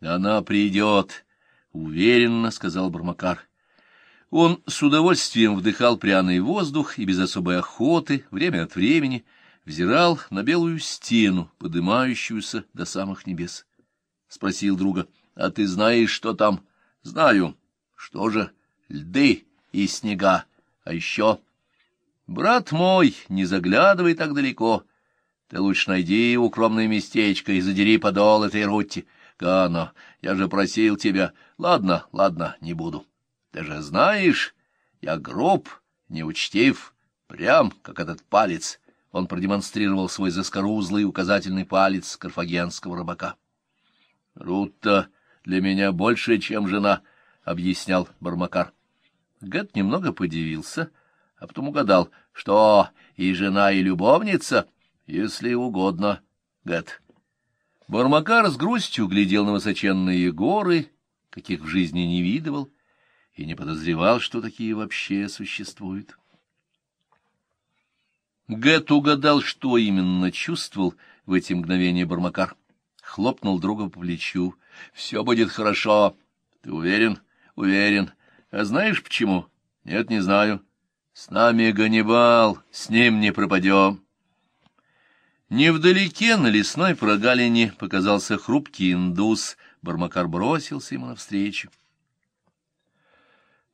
— Она придет, — уверенно сказал Бармакар. Он с удовольствием вдыхал пряный воздух и без особой охоты, время от времени, взирал на белую стену, подымающуюся до самых небес. Спросил друга, — А ты знаешь, что там? — Знаю. — Что же? Льды и снега. А еще... — Брат мой, не заглядывай так далеко. Ты лучше найди укромное местечко и задери подол этой рути. Гана, я же просил тебя. Ладно, ладно, не буду. Ты же знаешь, я груб, неучтив, прям, как этот палец. Он продемонстрировал свой заскорузлый указательный палец карфагенского рыбака. — Рутта для меня больше, чем жена, — объяснял Бармакар. Гэт немного подивился, а потом угадал, что и жена, и любовница, если угодно, Гэт. Бармакар с грустью глядел на высоченные горы, каких в жизни не видывал, и не подозревал, что такие вообще существуют. Гэт угадал, что именно чувствовал в эти мгновения Бармакар. Хлопнул друга по плечу. — Все будет хорошо. Ты уверен? — Уверен. А знаешь почему? — Нет, не знаю. С нами Ганнибал, с ним не пропадем. Невдалеке на лесной прогалине показался хрупкий индус. Бармакар бросился ему навстречу.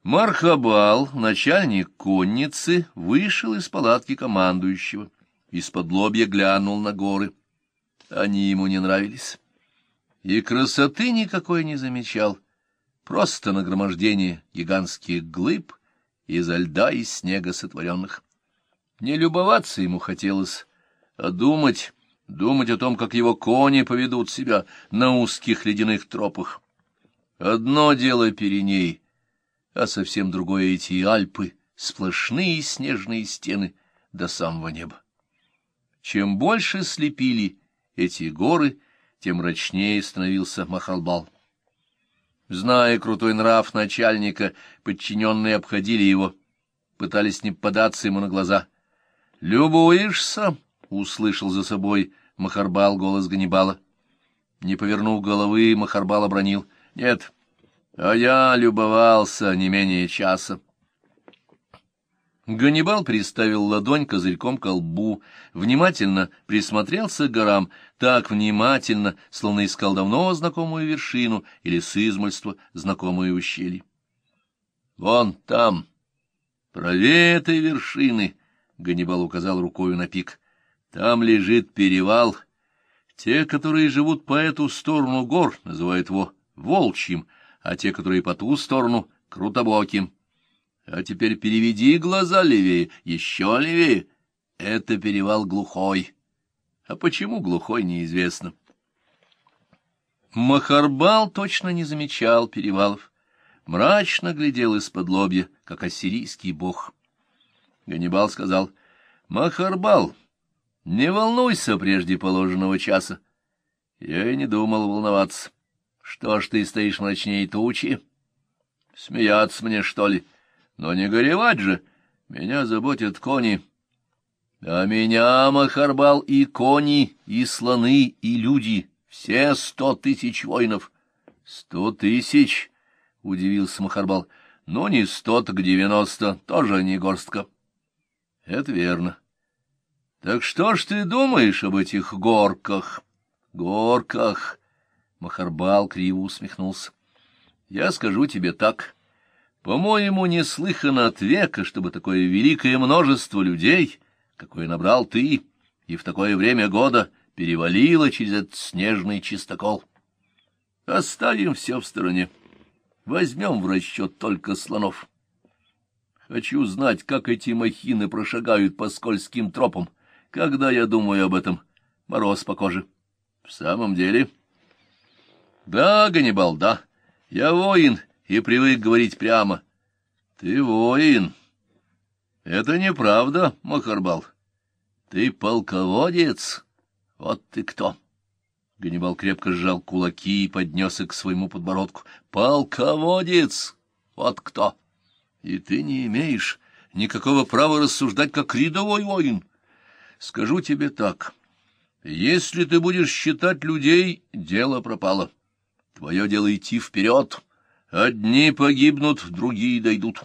Мархабал, начальник конницы, вышел из палатки командующего. Из-под лобья глянул на горы. Они ему не нравились. И красоты никакой не замечал. Просто нагромождение гигантских глыб изо льда и снега сотворенных. Не любоваться ему хотелось, а думать, думать о том, как его кони поведут себя на узких ледяных тропах. Одно дело Пиреней — а совсем другое эти Альпы, сплошные снежные стены до самого неба. Чем больше слепили эти горы, тем мрачнее становился Махалбал. Зная крутой нрав начальника, подчиненные обходили его, пытались не податься ему на глаза. «Любуешься?» — услышал за собой Махарбал голос Ганнибала. Не повернув головы, Махарбал обронил. «Нет, а я любовался не менее часа. Ганнибал приставил ладонь козырьком к лбу, внимательно присмотрелся к горам, так внимательно, словно искал давно знакомую вершину или с измольства знакомую ущелье. «Вон там, правее этой вершины», — Ганнибал указал рукою на пик, — «там лежит перевал. Те, которые живут по эту сторону гор, называют его Волчьим, а те, которые по ту сторону, — Крутобоким. А теперь переведи глаза левее, еще левее. Это перевал глухой. А почему глухой, неизвестно. Махарбал точно не замечал перевалов. Мрачно глядел из-под лобья, как ассирийский бог. Ганнибал сказал, — Махарбал, не волнуйся прежде положенного часа. Я и не думал волноваться. Что ж ты стоишь мрачнее тучи? Смеяться мне, что ли? Но не горевать же. Меня заботят кони. А меня, Махарбал, и кони, и слоны, и люди. Все сто тысяч воинов. Сто тысяч? — удивился Махарбал. Ну, не сто, так девяносто, тоже не горстка. Это верно. Так что ж ты думаешь об этих горках? Горках... Махарбал криво усмехнулся. — Я скажу тебе так. По-моему, неслыханно от века, чтобы такое великое множество людей, какое набрал ты, и в такое время года перевалило через этот снежный чистокол. Оставим все в стороне. Возьмем в расчет только слонов. Хочу знать, как эти махины прошагают по скользким тропам. Когда я думаю об этом, мороз по коже. В самом деле... Да, Ганнибал, да. Я воин и привык говорить прямо. Ты воин. Это неправда, Махарбал. Ты полководец. Вот ты кто. Ганнибал крепко сжал кулаки и поднес их к своему подбородку. Полководец. Вот кто. И ты не имеешь никакого права рассуждать как рядовой воин. Скажу тебе так. Если ты будешь считать людей, дело пропало. Твое дело идти вперед. Одни погибнут, другие дойдут.